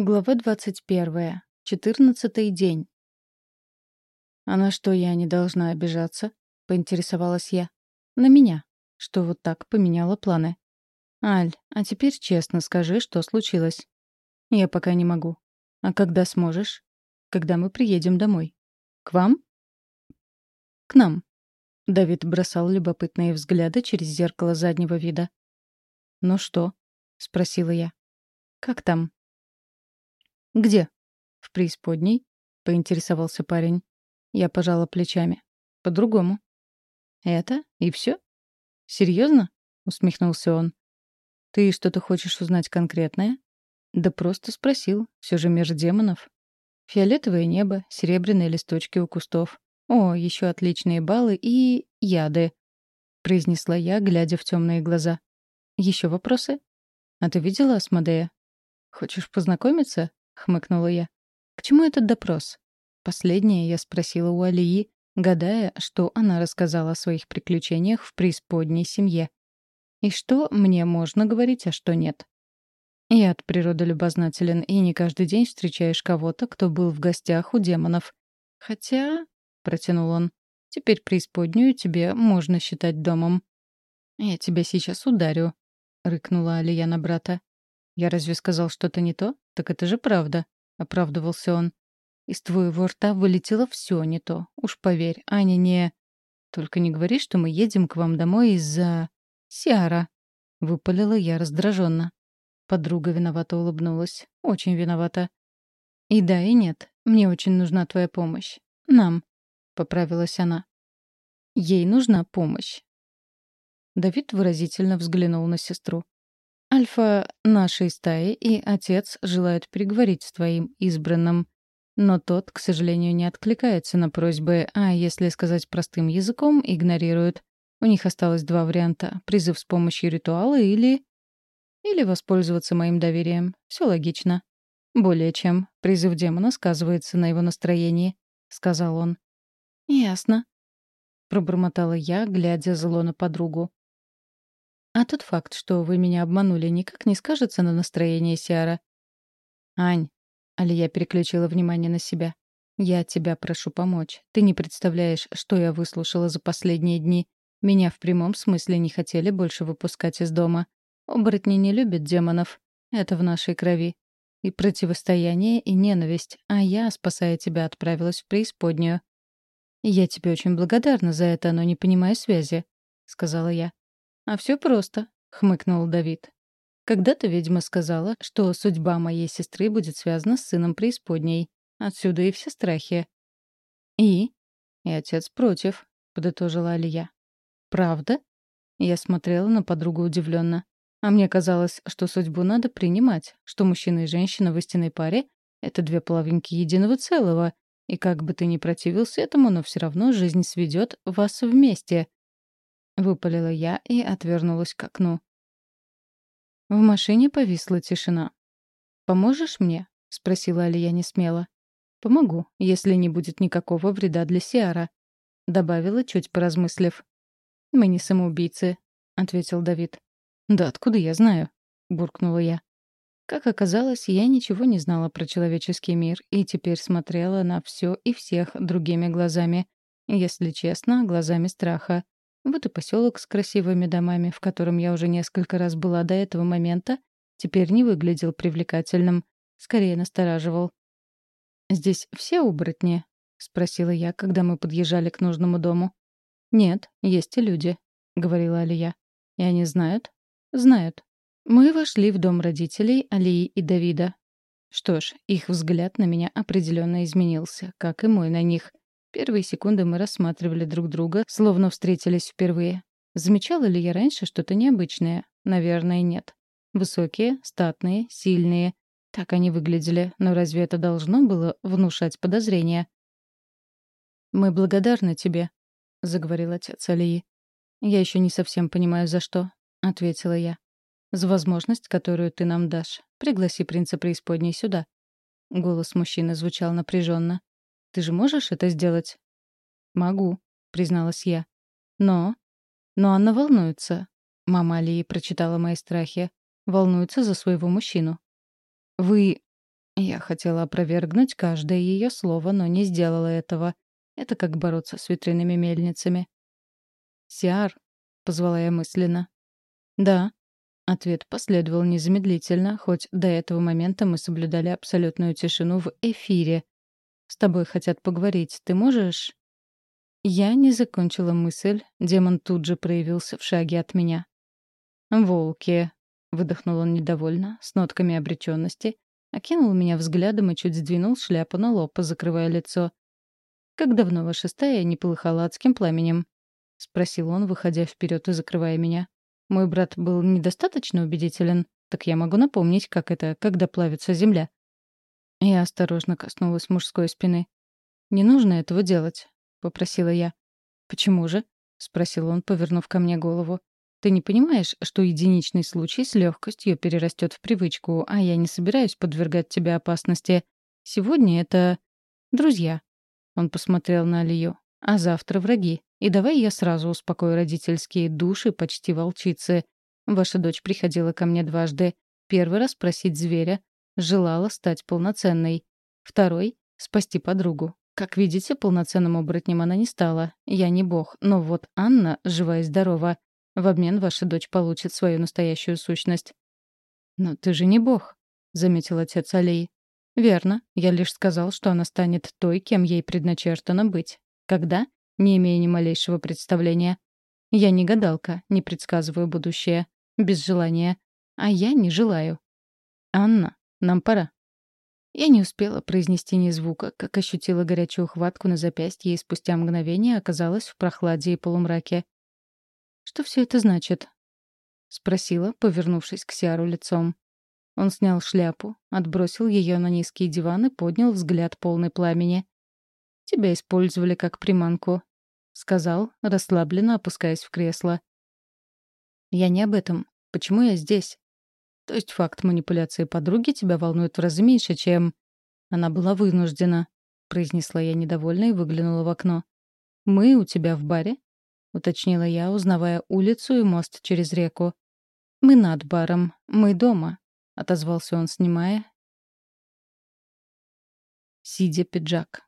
Глава двадцать первая. Четырнадцатый день. «А на что я не должна обижаться?» — поинтересовалась я. «На меня. Что вот так поменяла планы». «Аль, а теперь честно скажи, что случилось». «Я пока не могу. А когда сможешь?» «Когда мы приедем домой». «К вам?» «К нам». Давид бросал любопытные взгляды через зеркало заднего вида. «Ну что?» — спросила я. «Как там?» «Где?» «В преисподней?» — поинтересовался парень. Я пожала плечами. «По-другому». «Это? И все? Серьезно?» — усмехнулся он. «Ты что-то хочешь узнать конкретное?» «Да просто спросил. Все же мир демонов». Фиолетовое небо, серебряные листочки у кустов. О, еще отличные баллы и... яды. Произнесла я, глядя в темные глаза. Еще вопросы? А ты видела Асмодея? Хочешь познакомиться? Хмыкнула я. К чему этот допрос? Последнее я спросила у Алии, гадая, что она рассказала о своих приключениях в преисподней семье. И что мне можно говорить, а что нет. Я от природы любознателен, и не каждый день встречаешь кого-то, кто был в гостях у демонов. Хотя, — протянул он, — теперь преисподнюю тебе можно считать домом. «Я тебя сейчас ударю», — рыкнула Алия на брата. «Я разве сказал что-то не то? Так это же правда», — оправдывался он. «Из твоего рта вылетело все не то. Уж поверь, Аня не...» «Только не говори, что мы едем к вам домой из-за... Сиара», — выпалила я раздраженно. Подруга виновато улыбнулась. Очень виновата. «И да, и нет. Мне очень нужна твоя помощь. Нам», — поправилась она. «Ей нужна помощь». Давид выразительно взглянул на сестру. Альфа нашей стаи и отец желают переговорить с твоим избранным. Но тот, к сожалению, не откликается на просьбы, а, если сказать простым языком, игнорирует. У них осталось два варианта — призыв с помощью ритуала или... Или воспользоваться моим доверием. Все логично. Более чем. Призыв демона сказывается на его настроении, — сказал он. «Ясно», — пробормотала я, глядя зло на подругу. А тот факт, что вы меня обманули, никак не скажется на настроении Сиара. Ань, Алия переключила внимание на себя. Я тебя прошу помочь. Ты не представляешь, что я выслушала за последние дни. Меня в прямом смысле не хотели больше выпускать из дома. Оборотни не любят демонов. Это в нашей крови. И противостояние, и ненависть. А я, спасая тебя, отправилась в преисподнюю. «Я тебе очень благодарна за это, но не понимаю связи», — сказала я. «А все просто», — хмыкнул Давид. «Когда-то ведьма сказала, что судьба моей сестры будет связана с сыном преисподней. Отсюда и все страхи». «И?» «И отец против», — подытожила Алия. «Правда?» Я смотрела на подругу удивленно. А мне казалось, что судьбу надо принимать, что мужчина и женщина в истинной паре — это две половинки единого целого, и как бы ты ни противился этому, но все равно жизнь сведет вас вместе. Выпалила я и отвернулась к окну. В машине повисла тишина. «Поможешь мне?» — спросила Алия несмело. «Помогу, если не будет никакого вреда для Сиара», — добавила, чуть поразмыслив. «Мы не самоубийцы», — ответил Давид. «Да откуда я знаю?» — буркнула я. Как оказалось, я ничего не знала про человеческий мир и теперь смотрела на все и всех другими глазами. Если честно, глазами страха. Вот и поселок с красивыми домами, в котором я уже несколько раз была до этого момента, теперь не выглядел привлекательным, скорее настораживал. «Здесь все оборотни?» — спросила я, когда мы подъезжали к нужному дому. «Нет, есть и люди», — говорила Алия. «И они знают?» «Знают». Мы вошли в дом родителей Алии и Давида. Что ж, их взгляд на меня определенно изменился, как и мой на них. Первые секунды мы рассматривали друг друга, словно встретились впервые. Замечала ли я раньше что-то необычное? Наверное, нет. Высокие, статные, сильные. Так они выглядели, но разве это должно было внушать подозрения? «Мы благодарны тебе», — заговорил отец Алии. «Я еще не совсем понимаю, за что», — ответила я. «За возможность, которую ты нам дашь. Пригласи принца преисподней сюда». Голос мужчины звучал напряженно. Ты же можешь это сделать?» «Могу», — призналась я. «Но...» «Но Анна волнуется». Мама Алии прочитала мои страхи. «Волнуется за своего мужчину». «Вы...» Я хотела опровергнуть каждое ее слово, но не сделала этого. Это как бороться с ветряными мельницами. «Сиар», — позвала я мысленно. «Да». Ответ последовал незамедлительно, хоть до этого момента мы соблюдали абсолютную тишину в эфире. «С тобой хотят поговорить. Ты можешь...» Я не закончила мысль. Демон тут же проявился в шаге от меня. «Волки», — выдохнул он недовольно, с нотками обреченности, окинул меня взглядом и чуть сдвинул шляпу на лоб, закрывая лицо. «Как давно ваша стая не полыхала адским пламенем?» — спросил он, выходя вперед и закрывая меня. Мой брат был недостаточно убедителен, так я могу напомнить, как это, когда плавится земля. Я осторожно коснулась мужской спины. «Не нужно этого делать», — попросила я. «Почему же?» — спросил он, повернув ко мне голову. «Ты не понимаешь, что единичный случай с легкостью перерастет в привычку, а я не собираюсь подвергать тебя опасности. Сегодня это... друзья». Он посмотрел на Алию. «А завтра враги. И давай я сразу успокою родительские души почти волчицы. Ваша дочь приходила ко мне дважды. Первый раз просить зверя. Желала стать полноценной. Второй — спасти подругу. Как видите, полноценным оборотнем она не стала. Я не бог. Но вот Анна жива и здорова. В обмен ваша дочь получит свою настоящую сущность. «Но ты же не бог», — заметил отец Алии. «Верно. Я лишь сказал, что она станет той, кем ей предначертано быть. Когда? не имея ни малейшего представления. Я не гадалка, не предсказываю будущее. Без желания. А я не желаю. «Анна, нам пора». Я не успела произнести ни звука, как ощутила горячую хватку на запястье и спустя мгновение оказалась в прохладе и полумраке. «Что все это значит?» — спросила, повернувшись к Сиару лицом. Он снял шляпу, отбросил ее на низкий диван и поднял взгляд полный пламени. «Тебя использовали как приманку сказал, расслабленно опускаясь в кресло. «Я не об этом. Почему я здесь?» «То есть факт манипуляции подруги тебя волнует в разы меньше, чем...» «Она была вынуждена», — произнесла я недовольно и выглянула в окно. «Мы у тебя в баре?» — уточнила я, узнавая улицу и мост через реку. «Мы над баром. Мы дома», — отозвался он, снимая. Сидя пиджак.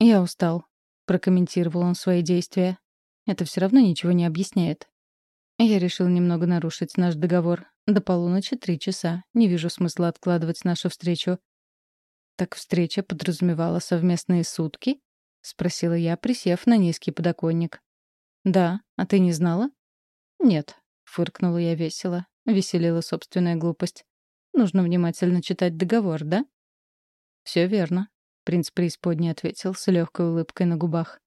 «Я устал прокомментировал он свои действия. Это все равно ничего не объясняет. Я решил немного нарушить наш договор. До полуночи три часа. Не вижу смысла откладывать нашу встречу. Так встреча подразумевала совместные сутки? спросила я, присев на низкий подоконник. Да, а ты не знала? Нет, фыркнула я весело. Веселила собственная глупость. Нужно внимательно читать договор, да? Все верно. Принц преисподней ответил с легкой улыбкой на губах.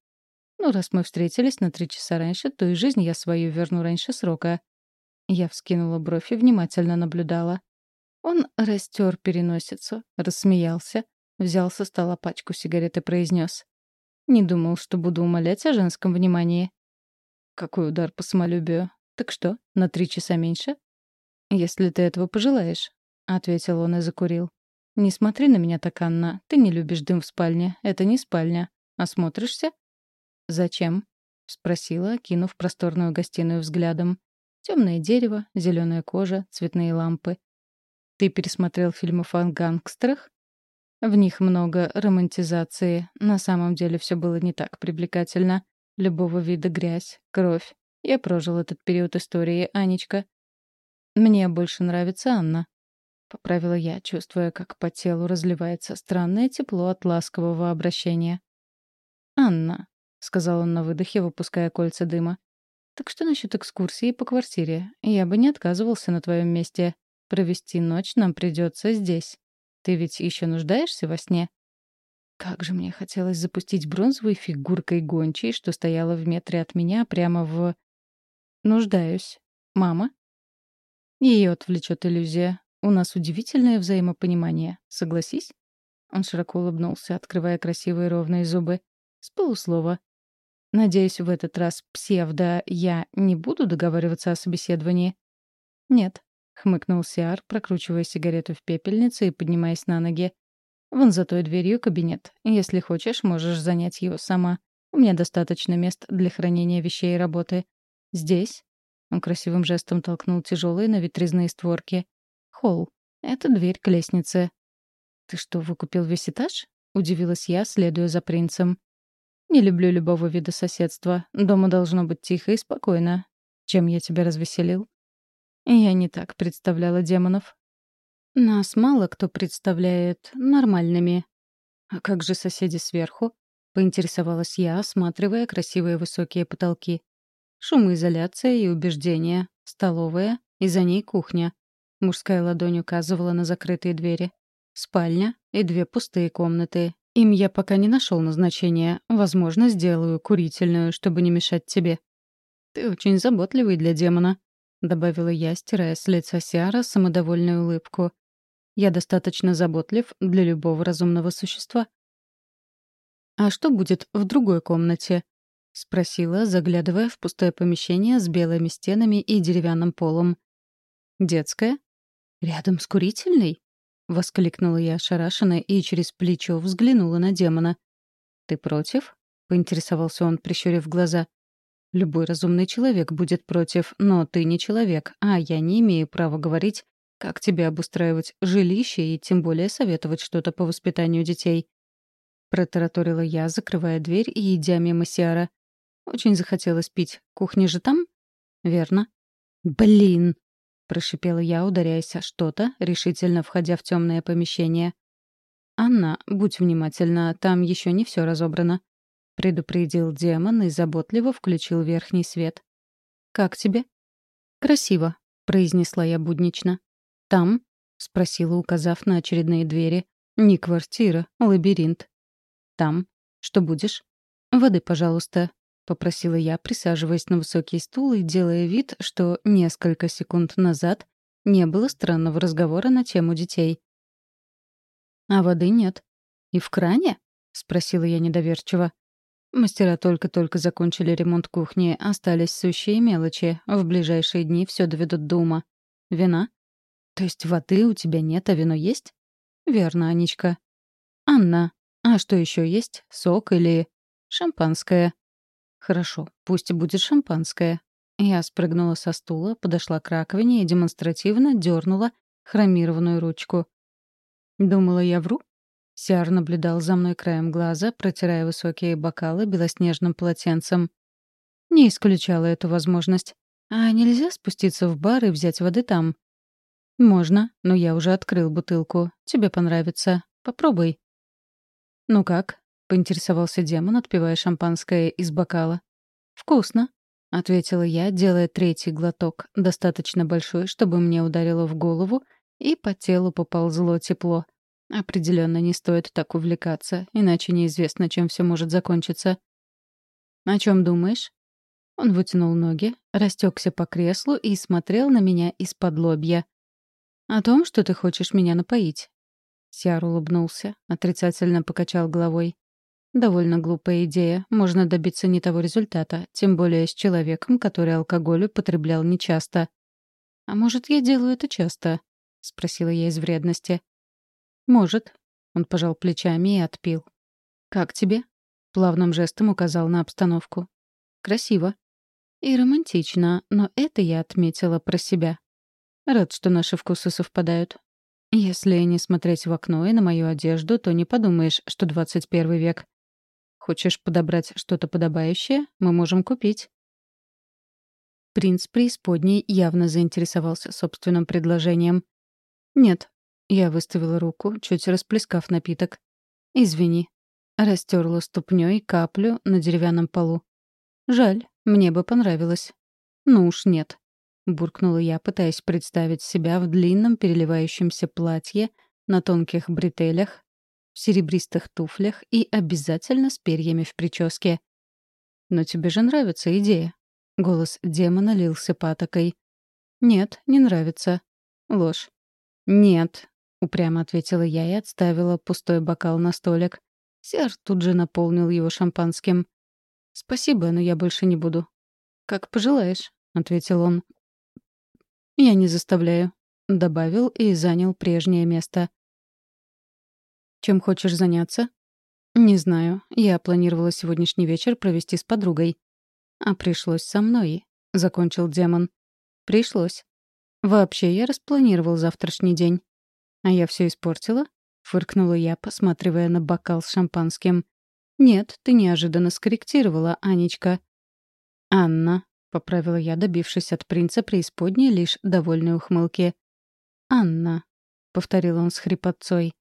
«Ну, раз мы встретились на три часа раньше, то и жизнь я свою верну раньше срока». Я вскинула бровь и внимательно наблюдала. Он растер переносицу, рассмеялся, взял со стола пачку сигарет и произнес. «Не думал, что буду умолять о женском внимании». «Какой удар по самолюбию. Так что, на три часа меньше?» «Если ты этого пожелаешь», — ответил он и закурил. «Не смотри на меня так, Анна. Ты не любишь дым в спальне. Это не спальня. Осмотришься?» «Зачем?» — спросила, кинув просторную гостиную взглядом. Темное дерево, зеленая кожа, цветные лампы. «Ты пересмотрел фильмы о гангстерах?» В них много романтизации. На самом деле все было не так привлекательно. Любого вида грязь, кровь. Я прожил этот период истории, Анечка. Мне больше нравится Анна. — поправила я, чувствуя, как по телу разливается странное тепло от ласкового обращения. «Анна», — сказал он на выдохе, выпуская кольца дыма. «Так что насчет экскурсии по квартире? Я бы не отказывался на твоем месте. Провести ночь нам придется здесь. Ты ведь еще нуждаешься во сне?» Как же мне хотелось запустить бронзовой фигуркой гончей, что стояла в метре от меня, прямо в... «Нуждаюсь. Мама?» Ее отвлечет иллюзия. У нас удивительное взаимопонимание. Согласись?» Он широко улыбнулся, открывая красивые ровные зубы. С полуслова. «Надеюсь, в этот раз псевдо я не буду договариваться о собеседовании?» «Нет», — хмыкнул Сиар, прокручивая сигарету в пепельнице и поднимаясь на ноги. «Вон за той дверью кабинет. Если хочешь, можешь занять его сама. У меня достаточно мест для хранения вещей и работы. Здесь...» Он красивым жестом толкнул тяжелые на ветряные створки. Холл. Это дверь к лестнице. «Ты что, выкупил весь этаж?» — удивилась я, следуя за принцем. «Не люблю любого вида соседства. Дома должно быть тихо и спокойно. Чем я тебя развеселил?» Я не так представляла демонов. Нас мало кто представляет нормальными. А как же соседи сверху? Поинтересовалась я, осматривая красивые высокие потолки. Шумоизоляция и убеждения. Столовая, и за ней кухня. Мужская ладонь указывала на закрытые двери. Спальня и две пустые комнаты. Им я пока не нашел назначения. Возможно, сделаю курительную, чтобы не мешать тебе. Ты очень заботливый для демона, добавила я, стирая с лица Сиара самодовольную улыбку. Я достаточно заботлив для любого разумного существа. «А что будет в другой комнате?» — спросила, заглядывая в пустое помещение с белыми стенами и деревянным полом. «Детская? Рядом с курительной?» — воскликнула я ошарашенно и через плечо взглянула на демона. «Ты против?» — поинтересовался он, прищурив глаза. «Любой разумный человек будет против, но ты не человек, а я не имею права говорить, как тебе обустраивать жилище и тем более советовать что-то по воспитанию детей?» Протараторила я, закрывая дверь и идя мимо Сиара. Очень захотелось пить. Кухня же там? Верно. Блин! Прошипела я, ударяясь о что-то, решительно входя в темное помещение. «Анна, будь внимательна, там еще не все разобрано», — предупредил демон и заботливо включил верхний свет. «Как тебе?» «Красиво», — произнесла я буднично. «Там?» — спросила, указав на очередные двери. «Не квартира, лабиринт». «Там. Что будешь?» «Воды, пожалуйста», — попросила я, присаживаясь на высокий стул и делая вид, что несколько секунд назад не было странного разговора на тему детей. «А воды нет. И в кране?» — спросила я недоверчиво. Мастера только-только закончили ремонт кухни, остались сущие мелочи. В ближайшие дни все доведут до ума. Вина? То есть воды у тебя нет, а вино есть? Верно, Анечка. Анна, а что еще есть? Сок или шампанское? Хорошо, пусть будет шампанское. Я спрыгнула со стула, подошла к раковине и демонстративно дернула хромированную ручку. Думала, я вру? Сиар наблюдал за мной краем глаза, протирая высокие бокалы белоснежным полотенцем. Не исключала эту возможность. А нельзя спуститься в бар и взять воды там? «Можно, но я уже открыл бутылку. Тебе понравится. Попробуй». «Ну как?» — поинтересовался демон, отпивая шампанское из бокала. «Вкусно», — ответила я, делая третий глоток, достаточно большой, чтобы мне ударило в голову, и по телу поползло тепло. Определенно не стоит так увлекаться, иначе неизвестно, чем все может закончиться. «О чем думаешь?» Он вытянул ноги, растекся по креслу и смотрел на меня из-под лобья. «О том, что ты хочешь меня напоить». Сиар улыбнулся, отрицательно покачал головой. «Довольно глупая идея. Можно добиться не того результата, тем более с человеком, который алкоголь употреблял нечасто». «А может, я делаю это часто?» — спросила я из вредности. «Может». Он пожал плечами и отпил. «Как тебе?» — плавным жестом указал на обстановку. «Красиво». «И романтично, но это я отметила про себя. Рад, что наши вкусы совпадают. Если не смотреть в окно и на мою одежду, то не подумаешь, что 21 век. Хочешь подобрать что-то подобающее? Мы можем купить. Принц преисподней явно заинтересовался собственным предложением. «Нет». Я выставила руку, чуть расплескав напиток. «Извини». Растерла ступней каплю на деревянном полу. «Жаль, мне бы понравилось». «Ну уж нет». — буркнула я, пытаясь представить себя в длинном переливающемся платье, на тонких бретелях, в серебристых туфлях и обязательно с перьями в прическе. «Но тебе же нравится идея». Голос демона лился патокой. «Нет, не нравится». Ложь. «Нет», — упрямо ответила я и отставила пустой бокал на столик. Сер тут же наполнил его шампанским. «Спасибо, но я больше не буду». «Как пожелаешь», — ответил он. «Я не заставляю», — добавил и занял прежнее место. «Чем хочешь заняться?» «Не знаю. Я планировала сегодняшний вечер провести с подругой». «А пришлось со мной», — закончил демон. «Пришлось. Вообще, я распланировал завтрашний день. А я все испортила?» — фыркнула я, посматривая на бокал с шампанским. «Нет, ты неожиданно скорректировала, Анечка». «Анна», — поправила я, добившись от принца преисподней лишь довольной ухмылки. «Анна», — повторил он с хрипотцой.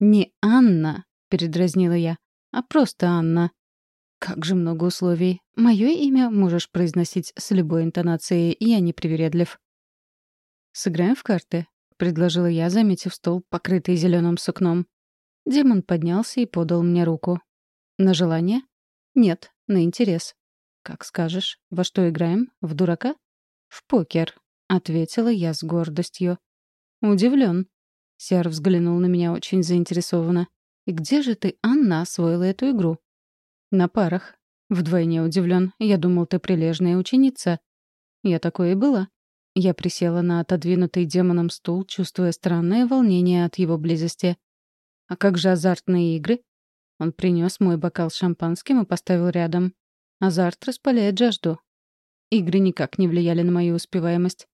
«Не Анна», — передразнила я, — «а просто Анна». «Как же много условий. Мое имя можешь произносить с любой интонацией, я не привередлив». «Сыграем в карты», — предложила я, заметив стол, покрытый зеленым сукном. Демон поднялся и подал мне руку. «На желание?» «Нет, на интерес». «Как скажешь. Во что играем? В дурака?» «В покер», — ответила я с гордостью. «Удивлен». Сиар взглянул на меня очень заинтересованно. «И где же ты, Анна, освоила эту игру?» «На парах». Вдвойне удивлен. Я думал, ты прилежная ученица. Я такое и была. Я присела на отодвинутый демоном стул, чувствуя странное волнение от его близости. «А как же азартные игры?» Он принес мой бокал с шампанским и поставил рядом. Азарт распаляет жажду. Игры никак не влияли на мою успеваемость.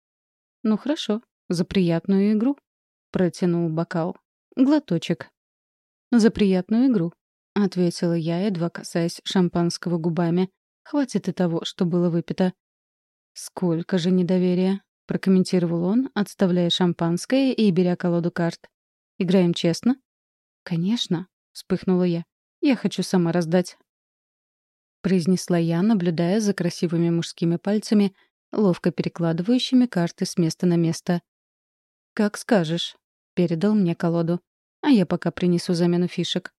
«Ну хорошо, за приятную игру», — протянул бокал. «Глоточек». «За приятную игру», — ответила я, едва касаясь шампанского губами. «Хватит и того, что было выпито». «Сколько же недоверия», — прокомментировал он, отставляя шампанское и беря колоду карт. «Играем честно?» «Конечно», — вспыхнула я. «Я хочу сама раздать». Произнесла я, наблюдая за красивыми мужскими пальцами, ловко перекладывающими карты с места на место. «Как скажешь», — передал мне колоду. «А я пока принесу замену фишек».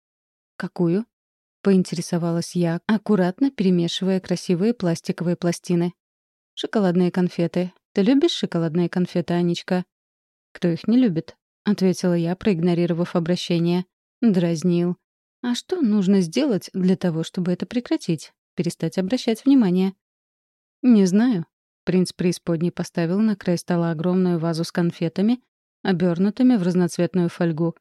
«Какую?» — поинтересовалась я, аккуратно перемешивая красивые пластиковые пластины. «Шоколадные конфеты. Ты любишь шоколадные конфеты, Анечка?» «Кто их не любит?» — ответила я, проигнорировав обращение. Дразнил. «А что нужно сделать для того, чтобы это прекратить? Перестать обращать внимание?» «Не знаю». Принц преисподней поставил на край стола огромную вазу с конфетами, обернутыми в разноцветную фольгу.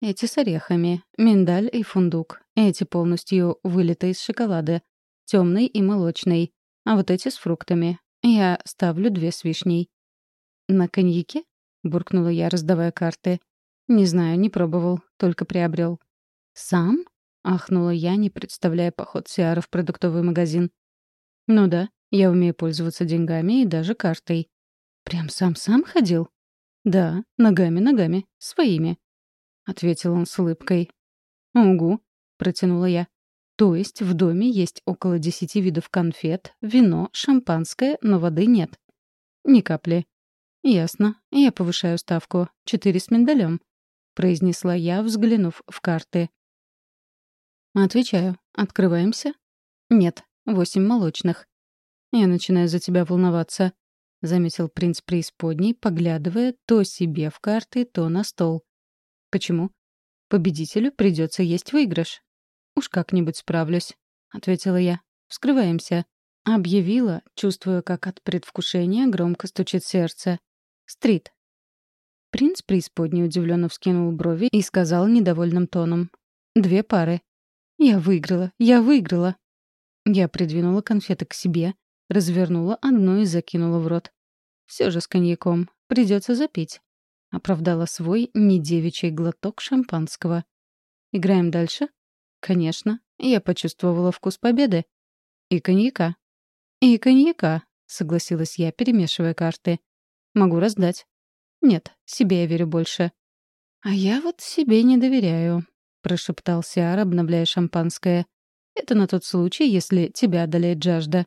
Эти с орехами, миндаль и фундук. Эти полностью вылиты из шоколада, темный и молочный. А вот эти с фруктами, «Я ставлю две с вишней». «На коньяке?» — буркнула я, раздавая карты. «Не знаю, не пробовал, только приобрел». «Сам?» — ахнула я, не представляя поход Сиара в продуктовый магазин. «Ну да, я умею пользоваться деньгами и даже картой». «Прям сам-сам ходил?» «Да, ногами-ногами, своими», — ответил он с улыбкой. «Угу», — протянула я. То есть в доме есть около десяти видов конфет, вино, шампанское, но воды нет. Ни капли. Ясно. Я повышаю ставку. Четыре с миндалем. Произнесла я, взглянув в карты. Отвечаю. Открываемся? Нет. Восемь молочных. Я начинаю за тебя волноваться. — заметил принц преисподней, поглядывая то себе в карты, то на стол. «Почему? Победителю придется есть выигрыш. «Уж как-нибудь справлюсь», — ответила я. «Вскрываемся». Объявила, чувствуя, как от предвкушения громко стучит сердце. «Стрит». Принц преисподней удивленно вскинул брови и сказал недовольным тоном. «Две пары». «Я выиграла! Я выиграла!» Я придвинула конфеты к себе, развернула одну и закинула в рот. Все же с коньяком. Придется запить. Оправдала свой недевичий глоток шампанского. «Играем дальше?» Конечно, я почувствовала вкус победы. И коньяка. И коньяка, согласилась я, перемешивая карты. Могу раздать. Нет, себе я верю больше. А я вот себе не доверяю, прошептал Сиар, обновляя шампанское. Это на тот случай, если тебя одолеет жажда.